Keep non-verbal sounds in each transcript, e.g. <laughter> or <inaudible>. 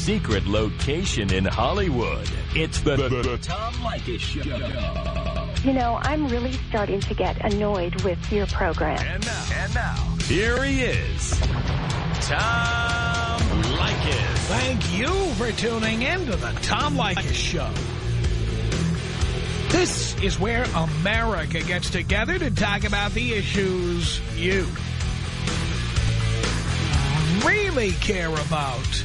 secret location in Hollywood. It's the, the, the Tom Leykis Show. You know, I'm really starting to get annoyed with your program. And now, and now, here he is, Tom Leykis. Thank you for tuning in to the Tom Leykis Show. This is where America gets together to talk about the issues you really care about.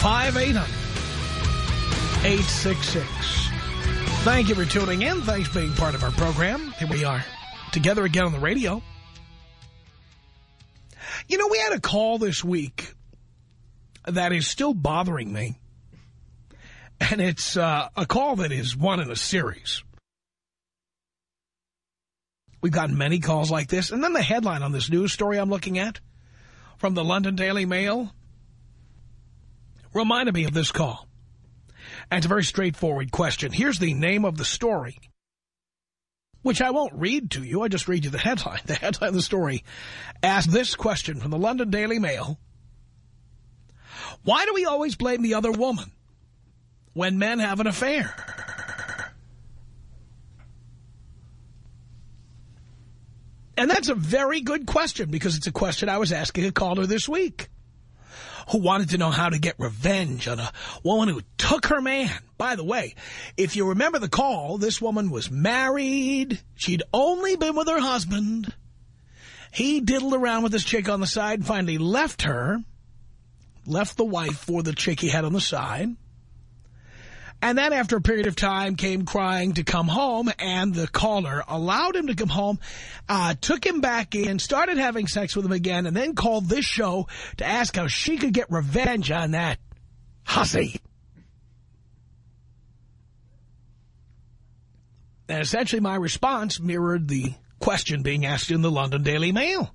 1-800-5800-866. Thank you for tuning in. Thanks for being part of our program. Here we are, together again on the radio. You know, we had a call this week that is still bothering me. And it's uh, a call that is one in a series. We've gotten many calls like this. And then the headline on this news story I'm looking at from the London Daily Mail reminded me of this call. And it's a very straightforward question. Here's the name of the story, which I won't read to you. I just read you the headline. <laughs> The headline of the story asks this question from the London Daily Mail. Why do we always blame the other woman when men have an affair? And that's a very good question because it's a question I was asking a caller this week who wanted to know how to get revenge on a woman who took her man. By the way, if you remember the call, this woman was married. She'd only been with her husband. He diddled around with this chick on the side and finally left her, left the wife for the chick he had on the side. And then after a period of time came crying to come home and the caller allowed him to come home, uh, took him back in, started having sex with him again, and then called this show to ask how she could get revenge on that hussy. And essentially my response mirrored the question being asked in the London Daily Mail.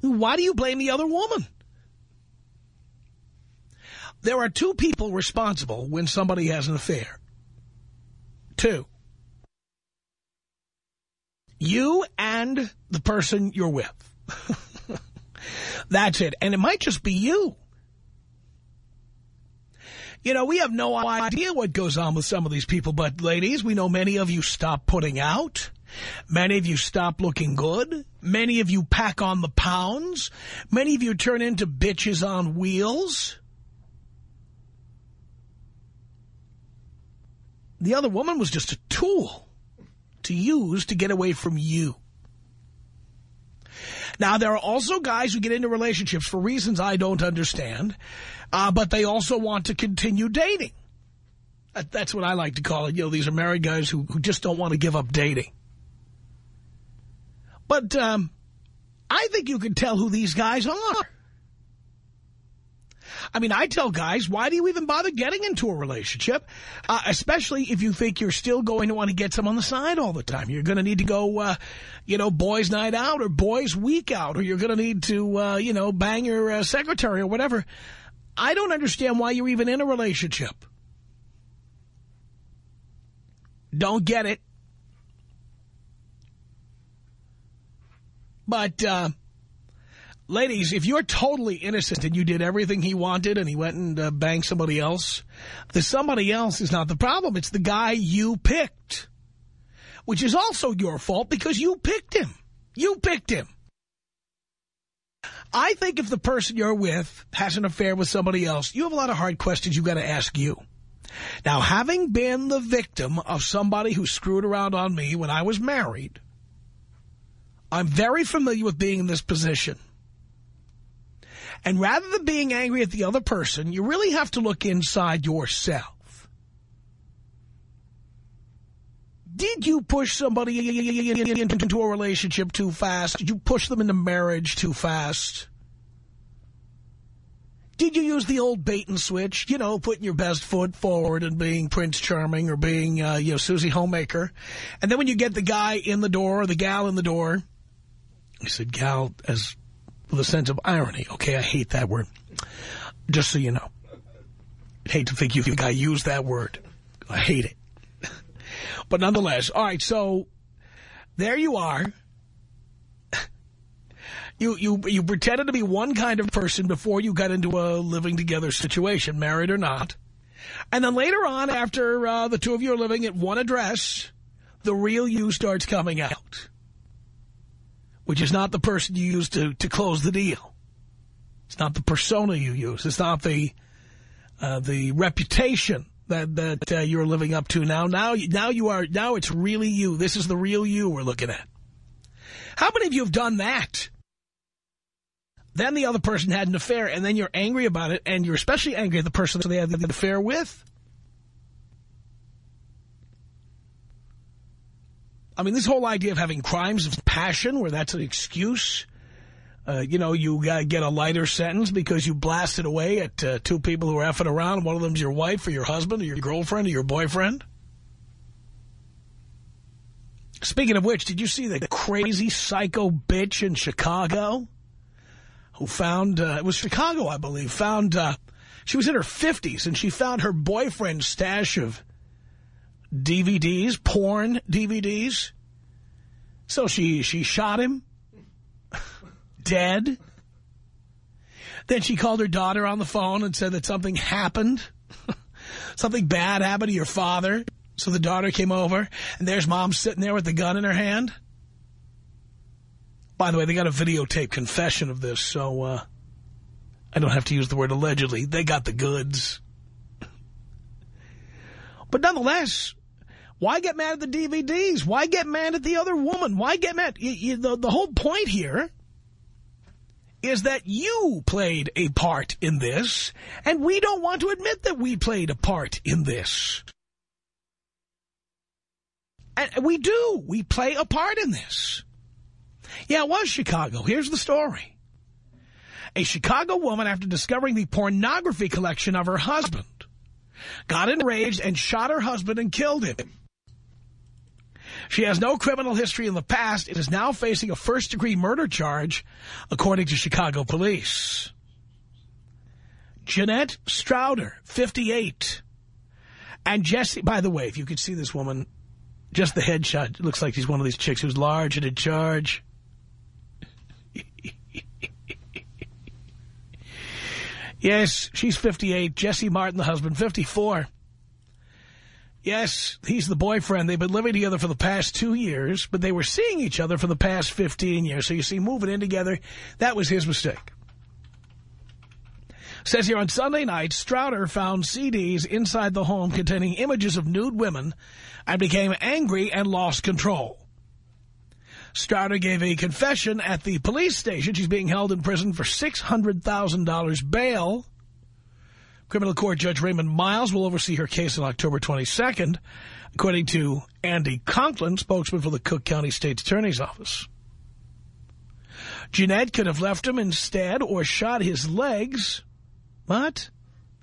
Why do you blame the other woman? There are two people responsible when somebody has an affair. Two. You and the person you're with. <laughs> That's it. And it might just be you. You know, we have no idea what goes on with some of these people, but ladies, we know many of you stop putting out. Many of you stop looking good. Many of you pack on the pounds. Many of you turn into bitches on wheels. The other woman was just a tool to use to get away from you. Now, there are also guys who get into relationships for reasons I don't understand, uh, but they also want to continue dating. That's what I like to call it. You know, these are married guys who, who just don't want to give up dating. But um, I think you can tell who these guys are. I mean, I tell guys, why do you even bother getting into a relationship? Uh, especially if you think you're still going to want to get some on the side all the time. You're going to need to go, uh, you know, boys night out or boys week out, or you're going to need to, uh, you know, bang your uh, secretary or whatever. I don't understand why you're even in a relationship. Don't get it. But, uh, ladies, if you're totally innocent and you did everything he wanted and he went and uh, banged somebody else, the somebody else is not the problem. It's the guy you picked, which is also your fault because you picked him. You picked him. I think if the person you're with has an affair with somebody else, you have a lot of hard questions you've got to ask you. Now, having been the victim of somebody who screwed around on me when I was married, I'm very familiar with being in this position. And rather than being angry at the other person, you really have to look inside yourself. Did you push somebody into a relationship too fast? Did you push them into marriage too fast? Did you use the old bait and switch? You know, putting your best foot forward and being Prince Charming or being, uh, you know, Susie Homemaker. And then when you get the guy in the door or the gal in the door, you said, gal, as with a sense of irony. Okay, I hate that word. Just so you know. I hate to think you think I use that word. I hate it. <laughs> but nonetheless, all right, so there you are. <laughs> You, you, you pretended to be one kind of person before you got into a living together situation, married or not. And then later on, after uh, the two of you are living at one address, the real you starts coming out. Which is not the person you use to, to close the deal. It's not the persona you use. It's not the uh, the reputation that that uh, you're living up to now. Now, now you are. Now it's really you. This is the real you we're looking at. How many of you have done that? Then the other person had an affair, and then you're angry about it, and you're especially angry at the person that they had the affair with. I mean, this whole idea of having crimes of passion, where that's an excuse, uh, you know, you uh, get a lighter sentence because you blasted away at uh, two people who are effing around. One of them's your wife or your husband or your girlfriend or your boyfriend. Speaking of which, did you see the crazy psycho bitch in Chicago who found, uh, it was Chicago, I believe, found, uh, she was in her 50s and she found her boyfriend's stash of DVDs, porn DVDs. So she, she shot him <laughs> dead. Then she called her daughter on the phone and said that something happened. <laughs> something bad happened to your father. So the daughter came over, and there's mom sitting there with the gun in her hand. By the way, they got a videotape confession of this, so uh, I don't have to use the word allegedly. They got the goods. <laughs> But nonetheless, why get mad at the DVDs? Why get mad at the other woman? Why get mad? You, you, the, the whole point here is that you played a part in this, and we don't want to admit that we played a part in this. And we do. We play a part in this. Yeah, it was Chicago. Here's the story. A Chicago woman, after discovering the pornography collection of her husband, got enraged and shot her husband and killed him. She has no criminal history in the past and is now facing a first-degree murder charge, according to Chicago police. Jeanette Strouder, 58. And Jesse, by the way, if you could see this woman, just the headshot, looks like she's one of these chicks who's large and in charge. <laughs> yes, she's 58. Jesse Martin, the husband, 54. Yes, he's the boyfriend. They've been living together for the past two years, but they were seeing each other for the past 15 years. So you see, moving in together, that was his mistake. Says here, on Sunday night, Strouder found CDs inside the home containing images of nude women and became angry and lost control. Strouder gave a confession at the police station. She's being held in prison for $600,000 bail. Criminal Court Judge Raymond Miles will oversee her case on October 22nd, according to Andy Conklin, spokesman for the Cook County State's Attorney's Office. Jeanette could have left him instead or shot his legs. What?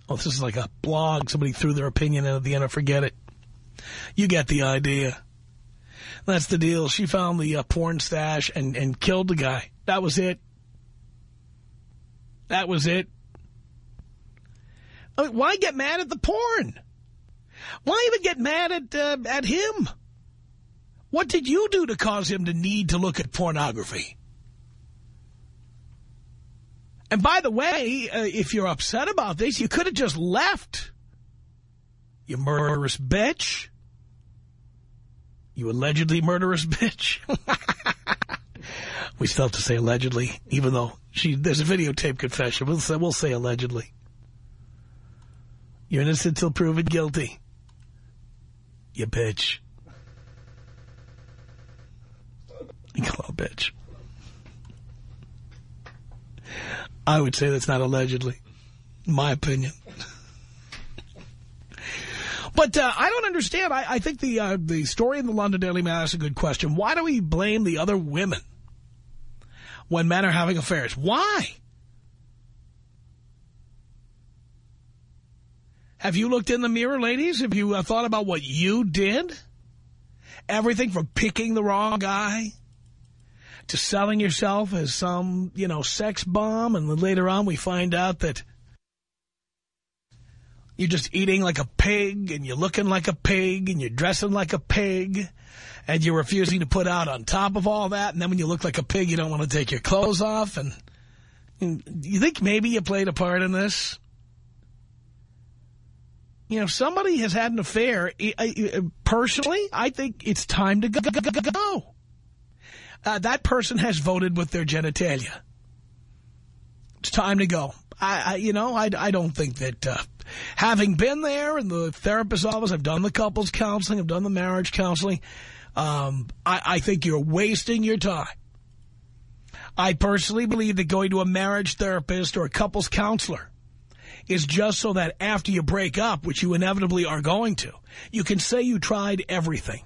Oh, this is like a blog. Somebody threw their opinion in at the end. I forget it. You get the idea. That's the deal. She found the uh, porn stash and, and killed the guy. That was it. That was it. I mean, why get mad at the porn? Why even get mad at uh, at him? What did you do to cause him to need to look at pornography? And by the way, uh, if you're upset about this, you could have just left. You murderous bitch. You allegedly murderous bitch. <laughs> we still have to say allegedly, even though she there's a videotape confession. We'll say, we'll say allegedly. You're innocent until proven guilty. You bitch. You call a bitch. I would say that's not allegedly. My opinion. <laughs> But uh, I don't understand. I, I think the uh, the story in the London Daily Mail is a good question. Why do we blame the other women when men are having affairs? Why? Have you looked in the mirror, ladies? Have you uh, thought about what you did? Everything from picking the wrong guy to selling yourself as some, you know, sex bomb. And then later on we find out that you're just eating like a pig and you're looking like a pig and you're dressing like a pig and you're refusing to put out on top of all that. And then when you look like a pig, you don't want to take your clothes off. And, and you think maybe you played a part in this? You know, somebody has had an affair, personally, I think it's time to go. Uh, that person has voted with their genitalia. It's time to go. I, I you know, I, I don't think that uh, having been there in the therapist's office, I've done the couples counseling, I've done the marriage counseling, um, I, I think you're wasting your time. I personally believe that going to a marriage therapist or a couples counselor is just so that after you break up, which you inevitably are going to, you can say you tried everything.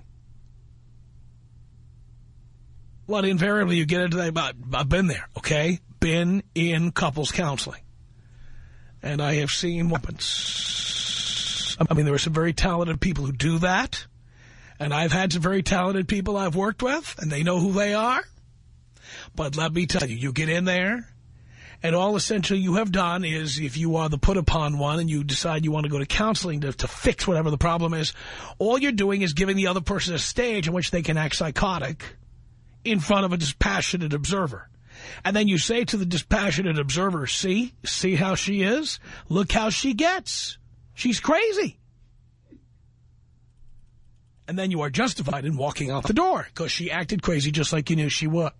Well, invariably you get into that, I've been there, okay? Been in couples counseling. And I have seen weapons. I mean, there are some very talented people who do that. And I've had some very talented people I've worked with, and they know who they are. But let me tell you, you get in there, and all essentially you have done is, if you are the put-upon one and you decide you want to go to counseling to, to fix whatever the problem is, all you're doing is giving the other person a stage in which they can act psychotic in front of a dispassionate observer. And then you say to the dispassionate observer, see, see how she is? Look how she gets. She's crazy. And then you are justified in walking out the door because she acted crazy just like you knew she would.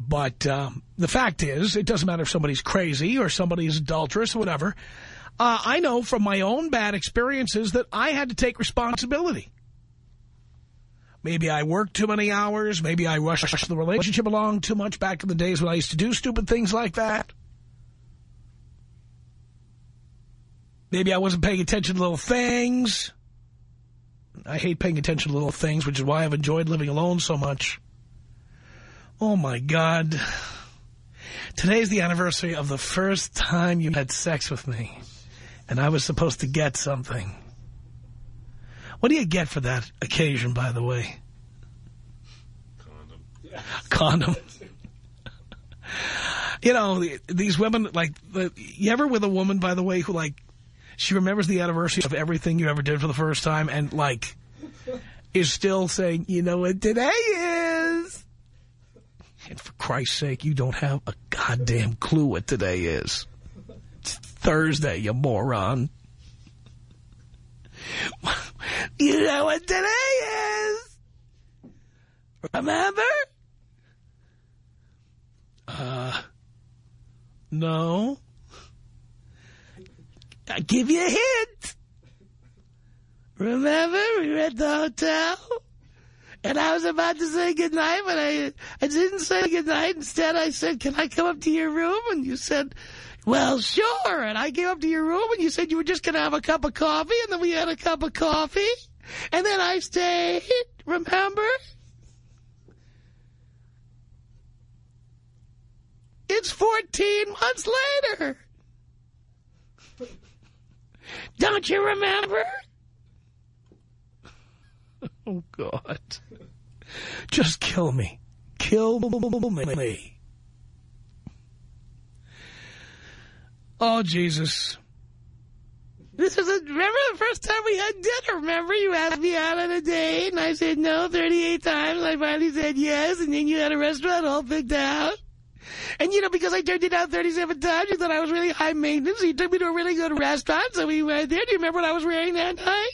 But um, the fact is, it doesn't matter if somebody's crazy or somebody's adulterous or whatever. Uh, I know from my own bad experiences that I had to take responsibility. Maybe I worked too many hours. Maybe I rushed the relationship along too much back in the days when I used to do stupid things like that. Maybe I wasn't paying attention to little things. I hate paying attention to little things, which is why I've enjoyed living alone so much. Oh, my God. Today's the anniversary of the first time you had sex with me. And I was supposed to get something. What do you get for that occasion, by the way? Condom. Yeah. Condom. <laughs> you know, these women, like, you ever with a woman, by the way, who, like, she remembers the anniversary of everything you ever did for the first time and, like, is still saying, you know what today is. And for Christ's sake, you don't have a goddamn clue what today is. It's Thursday, you moron. <laughs> you know what today is. Remember? Uh, no. I give you a hint. Remember, we were at the hotel, and I was about to say goodnight, but I, I didn't say goodnight. Instead, I said, can I come up to your room? And you said, well, sure. And I came up to your room, and you said you were just going to have a cup of coffee, and then we had a cup of coffee. And then I stayed, remember? It's 14 months later. Don't you remember? Oh, God. Just kill me. Kill me. Oh, Jesus. This is a, remember the first time we had dinner? Remember you asked me out on a date and I said no 38 times. I finally said yes and then you had a restaurant all picked out. And, you know, because I turned it down 37 times, you thought I was really high maintenance. So you took me to a really good restaurant, so we went there. Do you remember what I was wearing that night?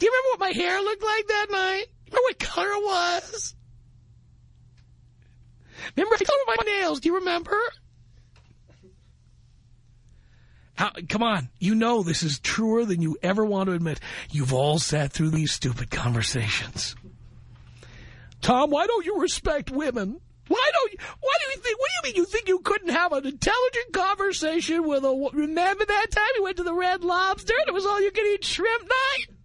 Do you remember what my hair looked like that night? Remember what color it was? Remember the color my nails? Do you remember? How, come on. You know this is truer than you ever want to admit. You've all sat through these stupid conversations. Tom, why don't you respect women? Why don't you, why do you think, what do you mean you think you couldn't have an intelligent conversation with a, remember that time you went to the Red Lobster and it was all you could eat shrimp night?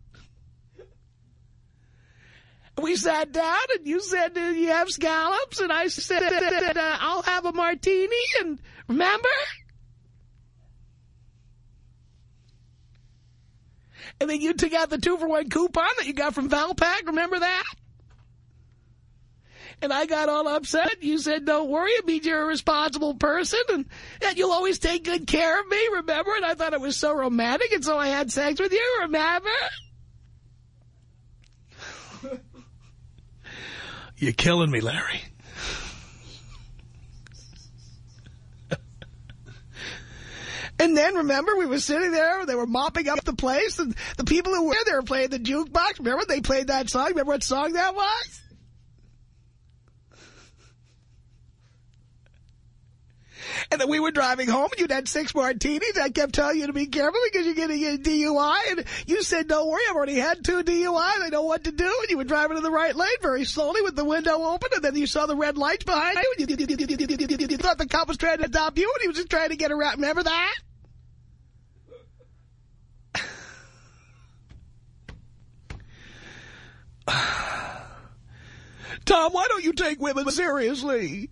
We sat down, and you said, you have scallops, and I said, uh, I'll have a martini, and remember? And then you took out the two-for-one coupon that you got from Valpak, remember that? And I got all upset. You said, don't worry, it means you're a responsible person, and, and you'll always take good care of me, remember? And I thought it was so romantic, and so I had sex with you, remember? You're killing me, Larry. And then, remember, we were sitting there, and they were mopping up the place, and the people who were there playing the jukebox. Remember, they played that song? Remember what song that was? And then we were driving home, and you'd had six martinis. I kept telling you to be careful because you're going to get a DUI. And you said, don't worry, I've already had two DUIs. I know what to do. And you were driving in the right lane very slowly with the window open. And then you saw the red lights behind you. And you, you thought the cop was trying to stop you, and he was just trying to get around. Remember that? <sighs> Tom, why don't you take women seriously?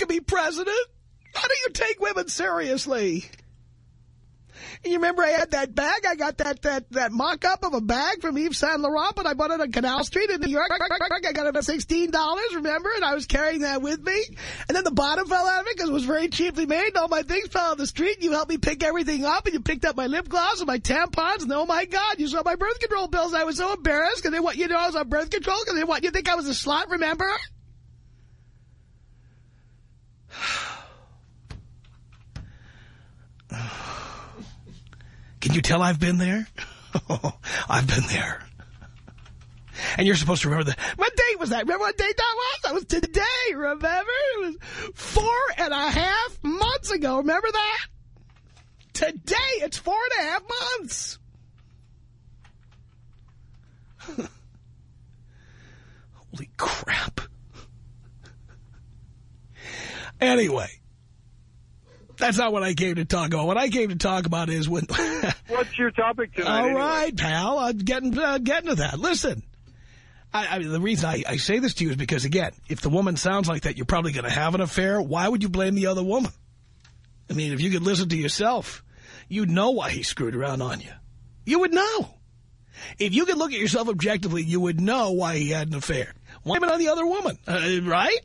Can be president. How do you take women seriously? You remember I had that bag? I got that that that mock-up of a bag from Yves Saint Laurent, but I bought it on Canal Street in New York. I got it for $16, remember? And I was carrying that with me. And then the bottom fell out of it because it was very cheaply made. And all my things fell on the street. And you helped me pick everything up. And you picked up my lip gloss and my tampons. And oh, my God, you saw my birth control pills. I was so embarrassed because they want you to know I was on birth control because they want you to think I was a slut, remember? <sighs> Can you tell I've been there? <laughs> I've been there. And you're supposed to remember that. What date was that? Remember what date that was? That was today, remember? It was four and a half months ago. Remember that? Today, it's four and a half months. <laughs> Holy crap. Anyway, that's not what I came to talk about. What I came to talk about is when... <laughs> What's your topic tonight? All anyway? right, pal. I'm getting, uh, getting to that. Listen, I, I mean, the reason I, I say this to you is because, again, if the woman sounds like that, you're probably going to have an affair. Why would you blame the other woman? I mean, if you could listen to yourself, you'd know why he screwed around on you. You would know. If you could look at yourself objectively, you would know why he had an affair. Why on the other woman, uh, right?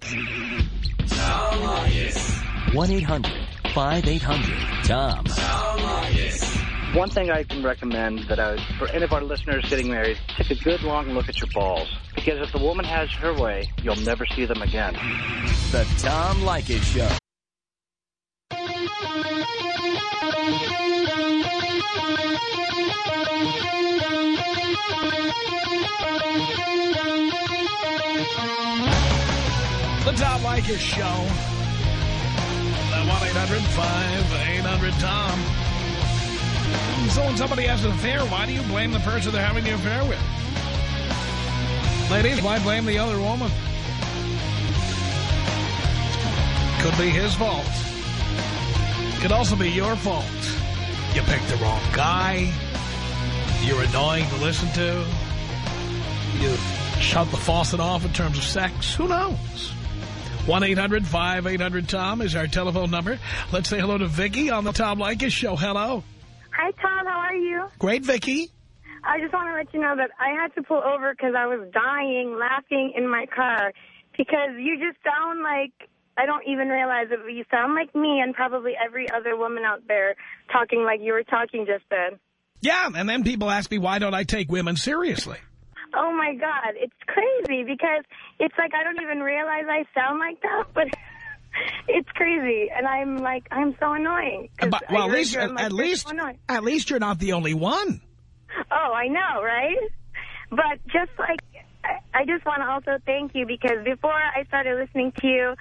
1-800-5800-TOM. One thing I can recommend that I for any of our listeners getting married, take a good long look at your balls. Because if the woman has her way, you'll never see them again. The Tom Leykis Show. The Tom Leykis Show. The 1-800-5800-TOM. So when somebody has an affair, why do you blame the person they're having the affair with? Ladies, why blame the other woman? Could be his fault. Could also be your fault. You picked the wrong guy. You're annoying to listen to. You shut the faucet off in terms of sex. Who knows? 1-800-5800-TOM is our telephone number. Let's say hello to Vicky on the Tom Leykis show. Hello. Hi, Tom. How are you? Great, Vicky. I just want to let you know that I had to pull over because I was dying laughing in my car because you just sound like, I don't even realize it, but you sound like me and probably every other woman out there talking like you were talking just then. Yeah, and then people ask me, why don't I take women seriously? Oh, my God. It's crazy because it's like I don't even realize I sound like that, but <laughs> it's crazy. And I'm like, I'm so annoying. But, well, at least, you, at least, so at least you're not the only one. Oh, I know, right? But just like, I- I just want to also thank you because before I started listening to you,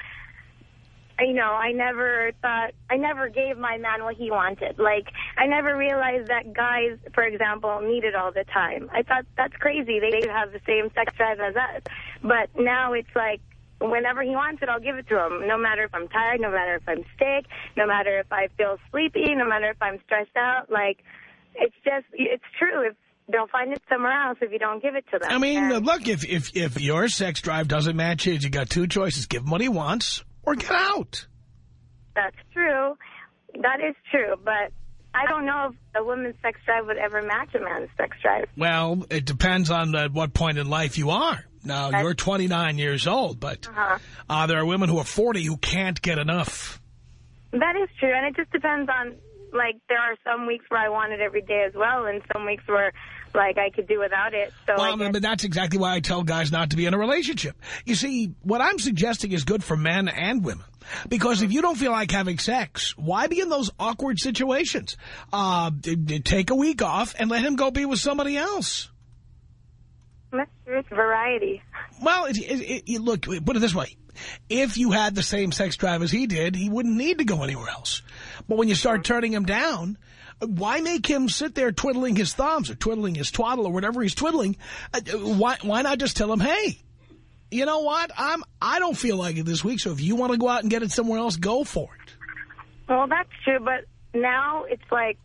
you know, I never thought, I never gave my man what he wanted. Like, I never realized that guys, for example, need it all the time. I thought that's crazy. They they have the same sex drive as us. But now it's like, whenever he wants it, I'll give it to him. No matter if I'm tired, no matter if I'm sick, no matter if I feel sleepy, no matter if I'm stressed out. Like, it's just, it's true. If they'll find it somewhere else if you don't give it to them. I mean, And look, if, if, if your sex drive doesn't match his, you got two choices. Give him what he wants or get out. that's true. That is true, but I don't know if a woman's sex drive would ever match a man's sex drive. Well, it depends on at what point in life you are. Now, That's- you're 29 years old, but Uh-huh. uh, there are women who are 40 who can't get enough. That is true, and it just depends on, like, there are some weeks where I want it every day as well, and some weeks where, like, I could do without it. So Well, guess- but that's exactly why I tell guys not to be in a relationship. You see, what I'm suggesting is good for men and women. Because if you don't feel like having sex, why be in those awkward situations? Uh, take a week off and let him go be with somebody else. that's true. It's variety. Well, it, it, it, look, put it this way. If you had the same sex drive as he did, he wouldn't need to go anywhere else. But when you start turning him down, why make him sit there twiddling his thumbs or twiddling his twaddle or whatever he's twiddling? Uh, Why, why not just tell him, hey, you know what? I'm, I don't feel like it this week, so if you want to go out and get it somewhere else, go for it. Well, that's true, but now it's like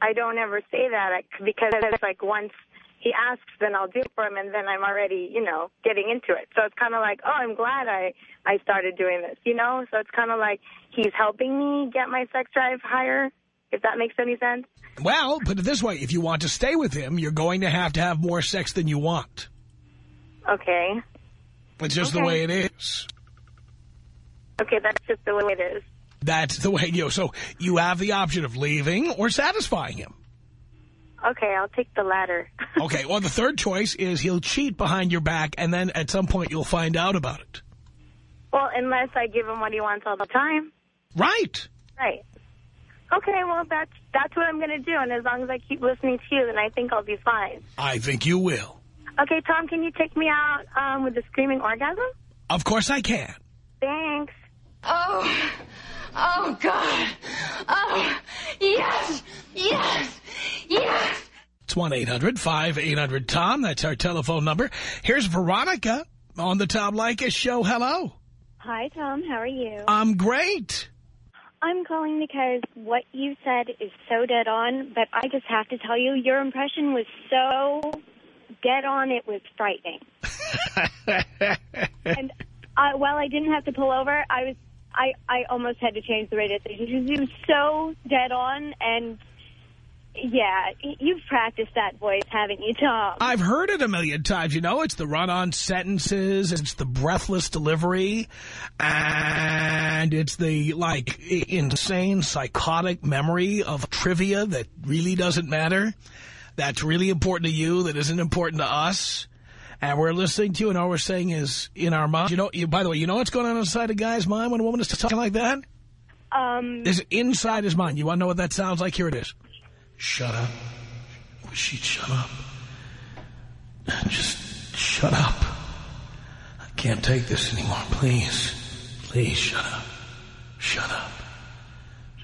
I don't ever say that because it's like once he asks, then I'll do it for him, and then I'm already, you know, getting into it. So it's kind of like, oh, I'm glad I I started doing this, you know. So it's kind of like he's helping me get my sex drive higher. If that makes any sense. Well, put it this way. If you want to stay with him, you're going to have to have more sex than you want. Okay. It's just the way it is. Okay, that's just the way it is. That's the way you. Know, so you have the option of leaving or satisfying him. Okay, I'll take the latter. <laughs> Okay, well, the third choice is he'll cheat behind your back, and then at some point you'll find out about it. well, unless I give him what he wants all the time. Right. Right. Okay, well, that's that's what I'm going to do, and as long as I keep listening to you, then I think I'll be fine. I think you will. Okay, Tom, can you take me out um, with the screaming orgasm? Of course I can. Thanks. Oh, oh God. Oh, yes, yes, yes. It's 1-800-5800-TOM. That's our telephone number. Here's Veronica on the Tom Leykis show. Hello. Hi, Tom. How are you? I'm great. I'm calling because what you said is so dead on, but I just have to tell you, your impression was so dead on, it was frightening. <laughs> and uh, while I didn't have to pull over, I was I, I almost had to change the radio station because it was so dead on, and yeah, you've practiced that voice, haven't you, Tom? I've heard it a million times. You know, it's the run-on sentences, it's the breathless delivery, and it's the, like, insane psychotic memory of trivia that really doesn't matter, that's really important to you, that isn't important to us. And we're listening to you, and all we're saying is in our mind. You know, you, by the way, you know what's going on inside a guy's mind when a woman is talking like that? Um, Is inside his mind. You want to know what that sounds like? Here it is. Shut up. Oh, Wish she'd shut up. Just shut up. I can't take this anymore. Please. Please shut up. Shut up.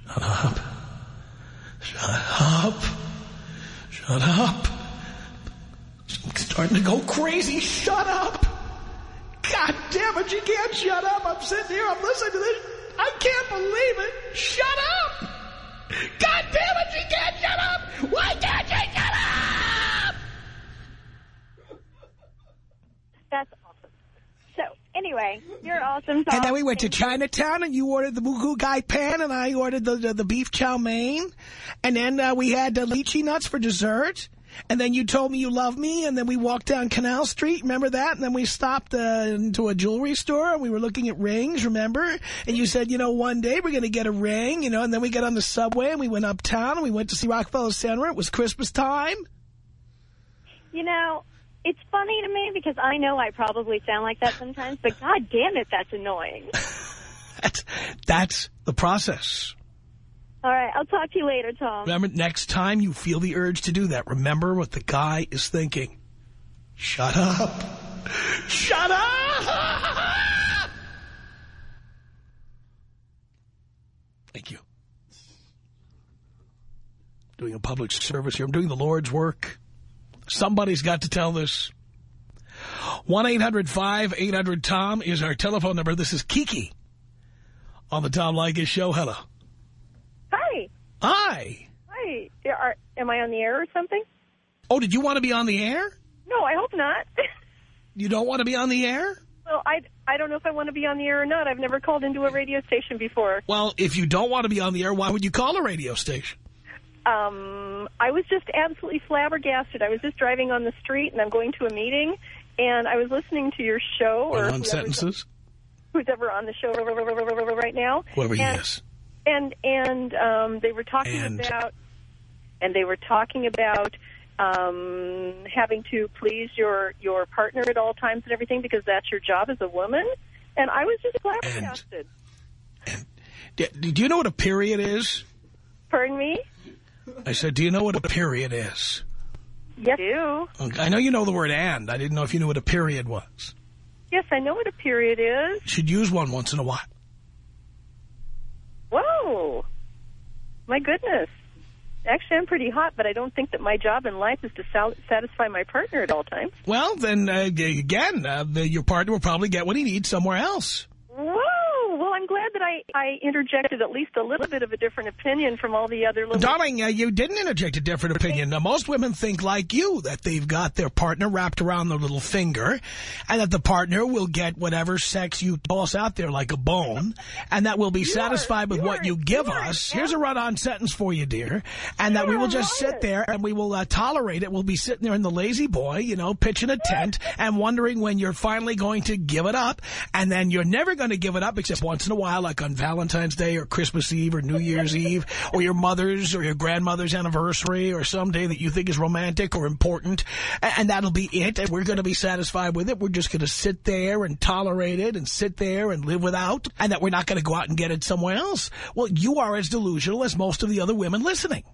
Shut up. Shut up. Shut up. I'm starting to go crazy. Shut up. God damn it, you can't shut up. I'm sitting here, I'm listening to this. I can't believe it. Shut up. God damn it, you can't shut up. Why can't you shut up? that's awesome. So, anyway, you're awesome, Tom. And then we went to Chinatown, and you ordered the Moo Goo Gai Pan, and I ordered the, the, the beef chow mein. And then uh, we had uh, lychee nuts for dessert. And then you told me you love me, and then we walked down Canal Street, remember that? And then we stopped uh, into a jewelry store, and we were looking at rings, remember? And you said, you know, one day we're going to get a ring, you know, and then we got on the subway, and we went uptown, and we went to see Rockefeller Center. It was Christmas time. You know, it's funny to me because I know I probably sound like that sometimes, but god damn it, that's annoying. <laughs> That's, that's the process. All right, I'll talk to you later, Tom. Remember, next time you feel the urge to do that, remember what the guy is thinking. Shut up. Shut up! Thank you. Doing a public service here. I'm doing the Lord's work. Somebody's got to tell this. 1-800-5800-TOM is our telephone number. This is Kiki on the Tom Leykis Show. Hello. Hi. Hi. Are, am I on the air or something? Oh, did you want to be on the air? No, I hope not. <laughs> You don't want to be on the air? well, I, I don't know if I want to be on the air or not. I've never called into a radio station before. Well, if you don't want to be on the air, why would you call a radio station? Um, I was just absolutely flabbergasted. I was just driving on the street, and I'm going to a meeting, and I was listening to your show. Or or on sentences? Who's ever on the show right now. Whoever he and, is. And, and um, they were talking And. about, and they were talking about um, having to please your, your partner at all times and everything because that's your job as a woman. And I was just flabbergasted. Do, do you know what a period is? Pardon me? I said, do you know what a period is? Yes, I do. I know you know the word and. I didn't know if you knew what a period was. Yes, I know what a period is. You should use one once in a while. Whoa. My goodness. Actually, I'm pretty hot, but I don't think that my job in life is to sal- satisfy my partner at all times. Well, then, uh, again, uh, the, your partner will probably get what he needs somewhere else. Whoa. Well, I'm glad that I, I interjected at least a little bit of a different opinion from all the other little... Darling, uh, you didn't interject a different opinion. Now, most women think like you, that they've got their partner wrapped around their little finger, and that the partner will get whatever sex you toss out there like a bone, and that we'll be satisfied with you what are- you give you us. Here's a run-on sentence for you, dear. And that we will just sit there and we will uh, tolerate it. We'll be sitting there in the La-Z-Boy, you know, pitching a tent and wondering when you're finally going to give it up. And then you're never going to give it up except once in a while, like on Valentine's Day or Christmas Eve or New Year's <laughs> Eve or your mother's or your grandmother's anniversary or some day that you think is romantic or important. And that'll be it. And we're going to be satisfied with it. We're just going to sit there and tolerate it and sit there and live without and that we're not going to go out and get it somewhere else. Well, you are as delusional as most of the other women listening.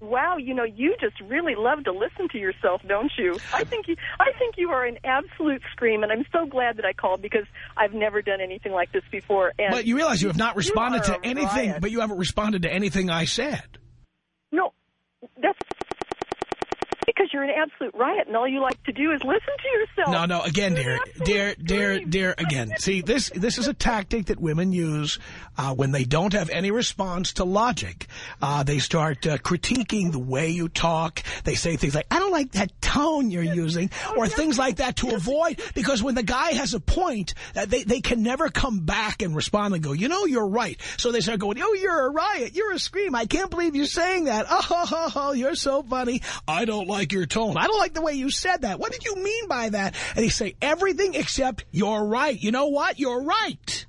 Wow, you know, you just really love to listen to yourself, don't you? I think you, I think you are an absolute scream, and I'm so glad that I called because I've never done anything like this before. And But you realize you have not responded to anything, riot. but you haven't responded to anything I said. no, that's because you're an absolute riot, and all you like to do is listen to yourself. No, no, again, dear, dear, dear, dear, again. See, this this is a tactic that women use uh, when they don't have any response to logic. Uh, they start uh, critiquing the way you talk. They say things like, I don't like that tone you're using, or things like that to avoid, because when the guy has a point, uh, they, they can never come back and respond and go, you know, you're right. So they start going, oh, you're a riot. You're a scream. I can't believe you're saying that. <laughs> Oh, ho, ho, you're so funny. I don't like your tone. I don't like the way you said that. What did you mean by that? And he say, everything except you're right. You know what? You're right.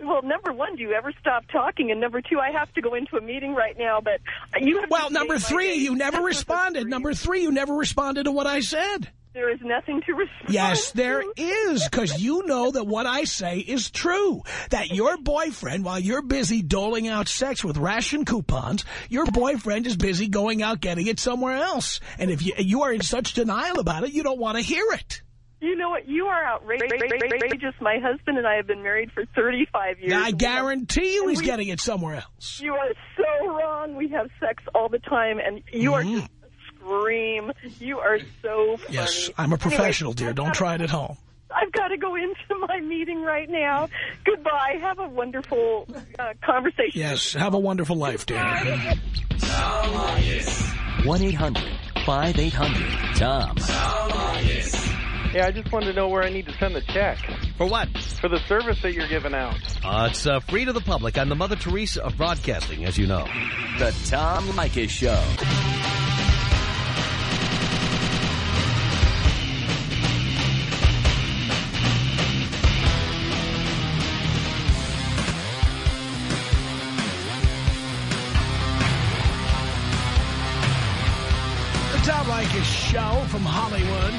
Well, number one, do you ever stop talking? And number two, I have to go into a meeting right now, but you have Well, number three, you never <laughs> responded. Number three, you never responded to what I said. There is nothing to respond Yes, there to. is, because you know that what I say is true. That your boyfriend, while you're busy doling out sex with ration coupons, your boyfriend is busy going out getting it somewhere else. And if you, you are in such denial about it, you don't want to hear it. You know what? You are outrageous. My husband and I have been married for 35 years. Now, I and we have- guarantee you he's we- getting it somewhere else. You are so wrong. We have sex all the time, and you are Mhm. just a scream. You are so funny. Yes, I'm a Anyway, professional, dear. Don't try it at home. I've got to go into my meeting right now. Goodbye. Have a wonderful uh, conversation. Yes, have a wonderful life, dear. 1-800-5800-TOM. Yeah, I just wanted to know where I need to send the check For what? for the service that you're giving out. Uh, it's uh, free to the public. I'm the Mother Teresa of broadcasting, as you know. The Tom Leykis Show. From Hollywood.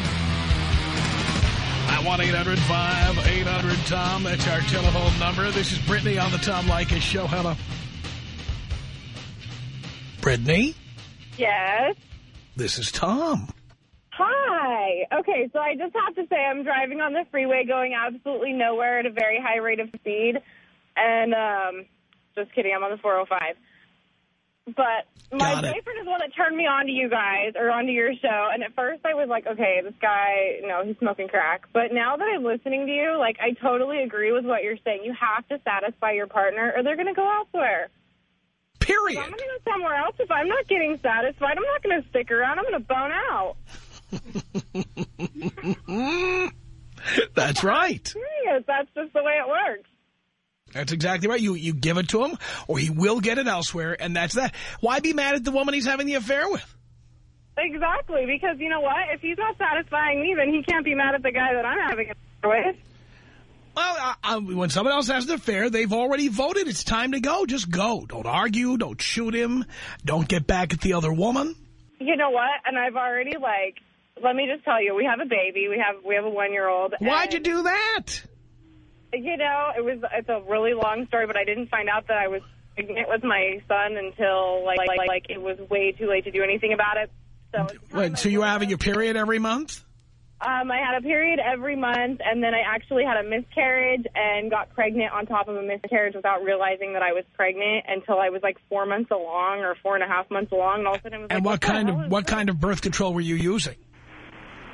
At 1-800-5800-TOM. That's our telephone number. This is Brittany on the Tom Leykis Show. Hello. Brittany, Yes. this is Tom. Hi. Okay, so I just have to say I'm driving on the freeway going absolutely nowhere at a very high rate of speed. And, um, just kidding, I'm on the 405. But my Got boyfriend is the one that turned me on to you guys, or onto your show. And at first I was like, okay, this guy, no, he's smoking crack. But now that I'm listening to you, like, I totally agree with what you're saying. You have to satisfy your partner, or they're going to go elsewhere. period. I'm going to go somewhere else. If I'm not getting satisfied, I'm not going to stick around. I'm going to bone out. <laughs> That's right. Serious. That's just the way it works. That's exactly right. You you give it to him, or he will get it elsewhere, and that's that. Why be mad at the woman he's having the affair with? Exactly, because you know what? If he's not satisfying me, then he can't be mad at the guy that I'm having an affair with. Well, I, I, when someone else has an affair, they've already voted. It's time to go. Just go. Don't argue. Don't shoot him. Don't get back at the other woman. You know what? And I've already, like, let me just tell you, we have a baby. We have we have a one-year-old. Why'd you do that? You know, it was it's a really long story, but I didn't find out that I was pregnant with my son until, like, like, like it was way too late to do anything about it. So, Wait, so you were having your period every month? um, I had a period every month, and then I actually had a miscarriage and got pregnant on top of a miscarriage without realizing that I was pregnant until I was like four months along or four and a half months along, and all of a sudden it was And like, what the kind of what kind of birth control were you using?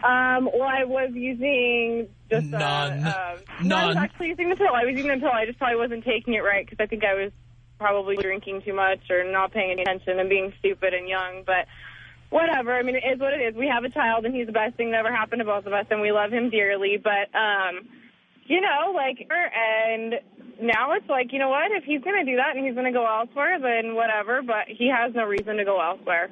Um, well, I was using just uh, None. Uh, no, I was None. actually using the pill. I was using the pill. I just probably wasn't taking it right because I think I was probably drinking too much or not paying any attention and being stupid and young. But whatever. I mean, it is what it is. We have a child, and he's the best thing that ever happened to both of us, and we love him dearly. But um, you know, like, and now it's like, you know what? If he's going to do that and he's going to go elsewhere, then whatever. But he has no reason to go elsewhere.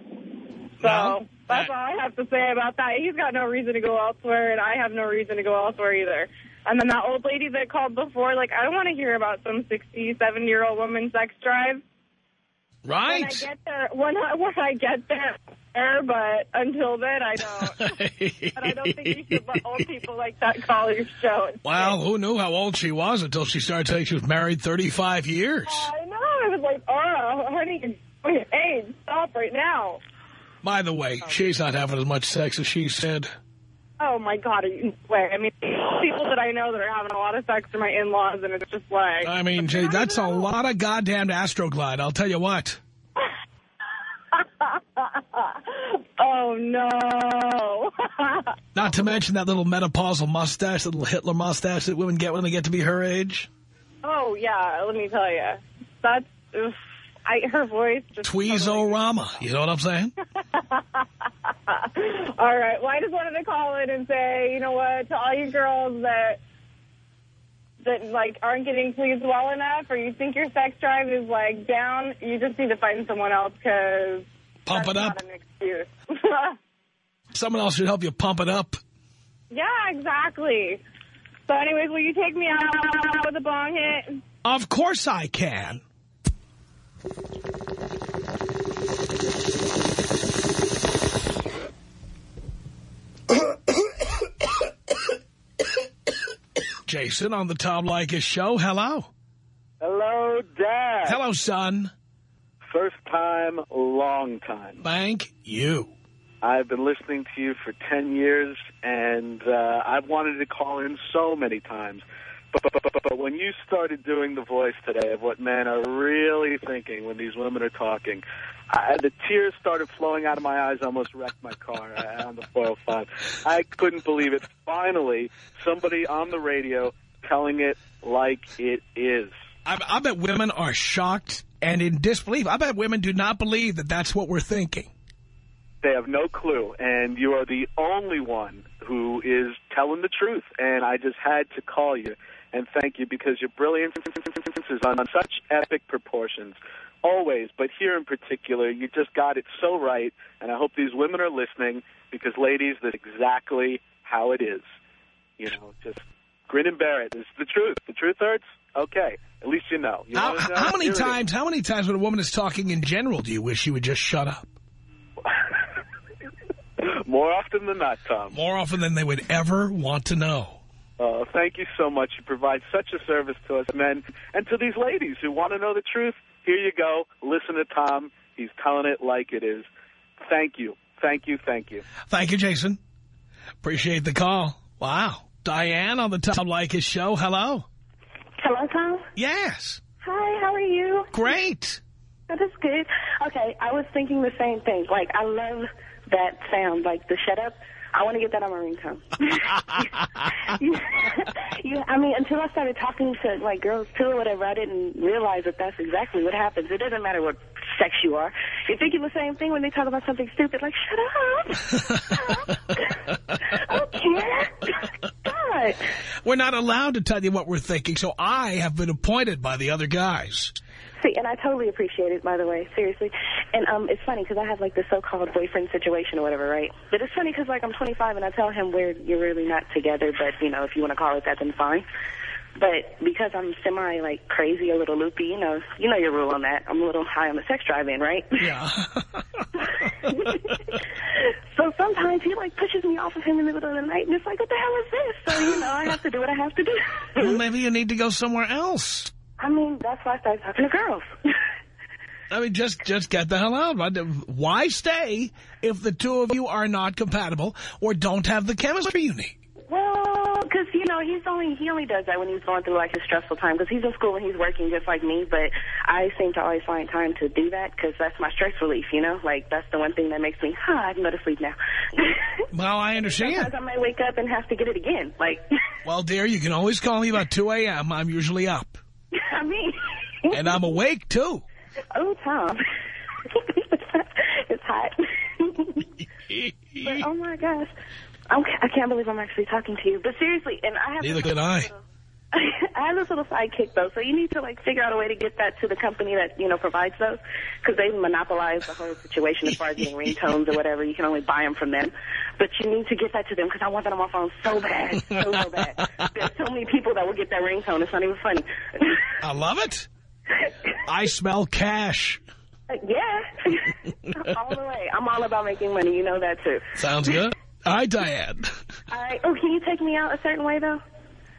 So. That's all I have to say about that. He's got no reason to go elsewhere, and I have no reason to go elsewhere either. And then that old lady that called before, like, I don't want to hear about some 60, 70-year-old woman's sex drive. Right. When I get there, when I, when I get there, but until then, I don't. <laughs> and I don't think you should let old people like that call your show. Well, who knew how old she was until she started saying she was married 35 years? I know. I was like, oh, honey, age. Stop right now. By the way, oh. she's not having as much sex as she said. Oh, my God. Wait, I mean, people that I know that are having a lot of sex are my in-laws, and it's just like... I mean, gee, that's a lot of goddamn Astroglide, I'll tell you what. <laughs> oh, no. <laughs> Not to mention that little menopausal mustache, that little Hitler mustache that women get when they get to be her age. oh, yeah, let me tell you. That's... Oof. I, her voice just... Tweezorama, you know what I'm saying? <laughs> All right. Well, I just wanted to call in and say, you know what, to all you girls that that like aren't getting pleased well enough, or you think your sex drive is like down, you just need to find someone else because Pump it up. not an excuse. <laughs> Someone else should help you pump it up. yeah, exactly. So, anyways, will you take me out with a bong hit? Of course I can. Jason on the Tom Leykis show. Hello. Hello, Dad. Hello, son. First time, long time. Thank you. I've been listening to you for 10 years, and uh, I've wanted to call in so many times. But, but, but, but when you started doing the voice today of what men are really thinking when these women are talking, I, the tears started flowing out of my eyes. I almost wrecked my car <laughs> on the 405. I couldn't believe it. Finally, somebody on the radio telling it like it is. I, I bet women are shocked and in disbelief. I bet women do not believe that that's what we're thinking. They have no clue, and you are the only one who is telling the truth. And I just had to call you and thank you because your brilliance is on such epic proportions. Always, but here in particular, you just got it so right. And I hope these women are listening because, ladies, that's exactly how it is. You know, just grin and bear it. It's the truth. The truth hurts. Okay, at least you know. You How, know? how many times? How many times when a woman is talking in general do you wish she would just shut up? <laughs> More often than not, Tom. More often than they would ever want to know. Uh, thank you so much. You provide such a service to us men and to these ladies who want to know the truth. Here you go. Listen to Tom. He's telling it like it is. Thank you. Thank you. Thank you. Thank you, Jason. Appreciate the call. Wow. Diane on the Tom Leykis show. Hello. Hello, Tom. Yes. Hi, how are you? Great. That is good. Okay, I was thinking the same thing. Like, I love that sound, like the shut up. I want to get that on my ringtone. <laughs> you, you, I mean, until I started talking to, like, girls, too, or whatever, I didn't realize that that's exactly what happens. It doesn't matter what sex you are. You're thinking the same thing when they talk about something stupid, like, shut up. I don't care. God. We're not allowed to tell you what we're thinking, so I have been appointed by the other guys. See, and I totally appreciate it, by the way, seriously. And um, it's funny because I have like the so-called boyfriend situation or whatever, right? But it's funny because like I'm 25 and I tell him we're you're really not together, but you know if you want to call it that, then fine. But because I'm semi like crazy, a little loopy, you know, you know your rule on that. I'm a little high on the sex drive-in, right? Yeah. <laughs> <laughs> so sometimes he like pushes me off of him in the middle of the night, and it's like, what the hell is this? So you know, I have to do what I have to do. well, maybe you need to go somewhere else. I mean, that's why I started talking to girls. <laughs> I mean, just just get the hell out. Why stay if the two of you are not compatible or don't have the chemistry you need? Well, because, you know, he's only, he only does that when he's going through, like, his stressful time, because he's in school and he's working just like me, but I seem to always find time to do that, because that's my stress relief, you know? Like, that's the one thing that makes me, huh, I can go to sleep now. <laughs> well, I understand. Sometimes I might wake up and have to get it again, like... <laughs> well, dear, you can always call me about 2 a.m. I'm usually up. <laughs> I mean... and I'm awake, too. Oh, Tom. <laughs> it's hot. but, oh, my gosh. I'm, I can't believe I'm actually talking to you. But seriously, and I have... Neither can I. <laughs> I have this little sidekick, though, so you need to, like, figure out a way to get that to the company that, you know, provides those, because they monopolize the whole situation as far as getting ringtones or whatever. You can only buy them from them. But you need to get that to them, because I want that on my phone so bad, so, so bad. There's so many people that will get that ringtone. It's not even funny. I love it. <laughs> I smell cash. Uh, yeah. <laughs> all the way. I'm all about making money. You know that, too. Sounds good. <laughs> All right, Diane. All right. Oh, can you take me out a certain way, though?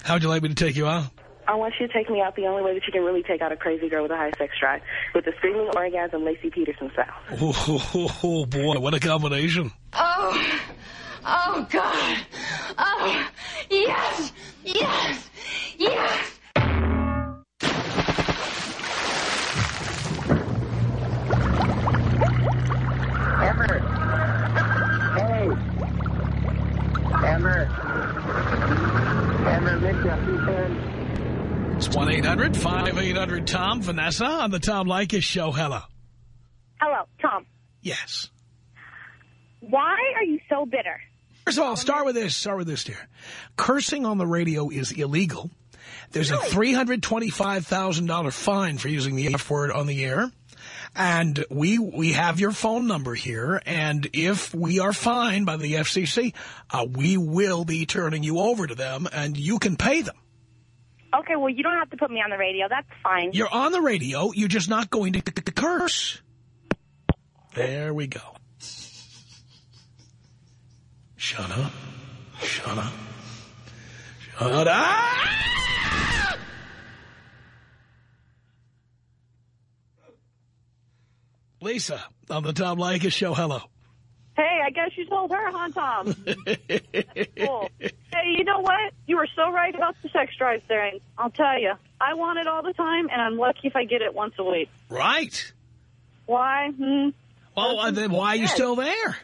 How would you like me to take you out? I want you to take me out the only way that you can really take out a crazy girl with a high sex drive, with the screaming orgasm Laci Peterson style. Oh, oh, <laughs> oh, boy, what a combination. Oh, oh, God. Oh, yes, yes, yes. Emmer. Hey. Emmer. Emmer, miss you. It's 1-800-5800-TOM. Vanessa on the Tom Leykis Show. Hello. Hello, Tom. Yes. Why are you so bitter? First of all, start with this. Start with this, dear. Cursing on the radio is illegal. There's a $325,000 fine for using the F word on the air. And we we have your phone number here, and if we are fined by the FCC, uh, we will be turning you over to them, and you can pay them. Okay, well, you don't have to put me on the radio. That's fine. You're on the radio. You're just not going to, curse. There we go. Shut up. Shut up. Shut up. Lisa, on the Tom Leykis show, hello. Hey, I guess you told her, huh, Tom? <laughs> cool. Hey, you know what? You were so right about the sex drive thing. I'll tell you. I want it all the time, and I'm lucky if I get it once a week. Right. Why? Hmm. Well, uh, then why are you still there?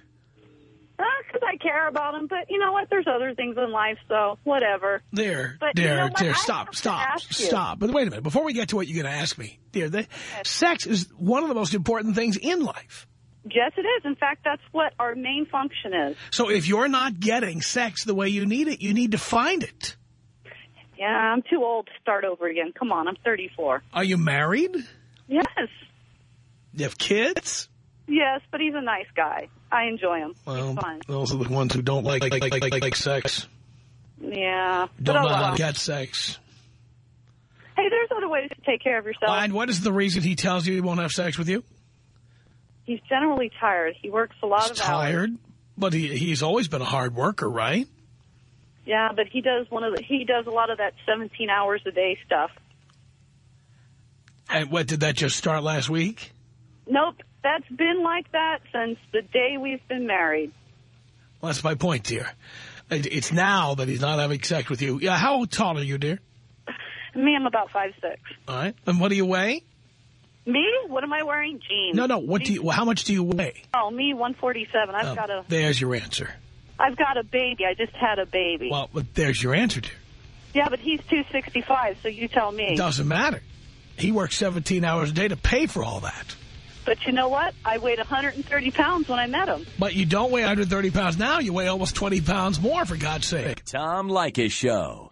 Ah, because I care about him. But you know what? There's other things in life, so whatever. There, But there, you know there. Stop, stop, stop. But wait a minute. Before we get to what you're going to ask me, dear, the, sex is one of the most important things in life. Yes, it is. In fact, that's what our main function is. So if you're not getting sex the way you need it, you need to find it. Yeah, I'm too old to start over again. Come on, I'm 34. Are you married? Yes. You have kids? Yes, but he's a nice guy. I enjoy them. Well, those are the ones who don't like like, like, like, like sex. Yeah. Don't know how to get sex. Hey, there's other ways to take care of yourself. And what is the reason he tells you he won't have sex with you? He's generally tired. He works a lot He's of hours. tired, but he he's always been a hard worker, right? Yeah, but he does one of the, he does a lot of that 17 hours a day stuff. And what did that just start last week? Nope, that's been like that since the day we've been married. Well, that's my point, dear. It's now that he's not having sex with you. Yeah, how tall are you, dear? Me, I'm about five six. All right. And what do you weigh? Me? What am I wearing? Jeans. No, no. What do you? How much do you weigh? Oh, me, 147. I've Oh, got a There's your answer. I've got a baby. I just had a baby. Well, but there's your answer, dear. yeah, but he's 265, so you tell me. It doesn't matter. He works 17 hours a day to pay for all that. But you know what? I weighed 130 pounds when I met him. But you don't weigh 130 pounds now. You weigh almost 20 pounds more, for God's sake. Tom Leykis Show.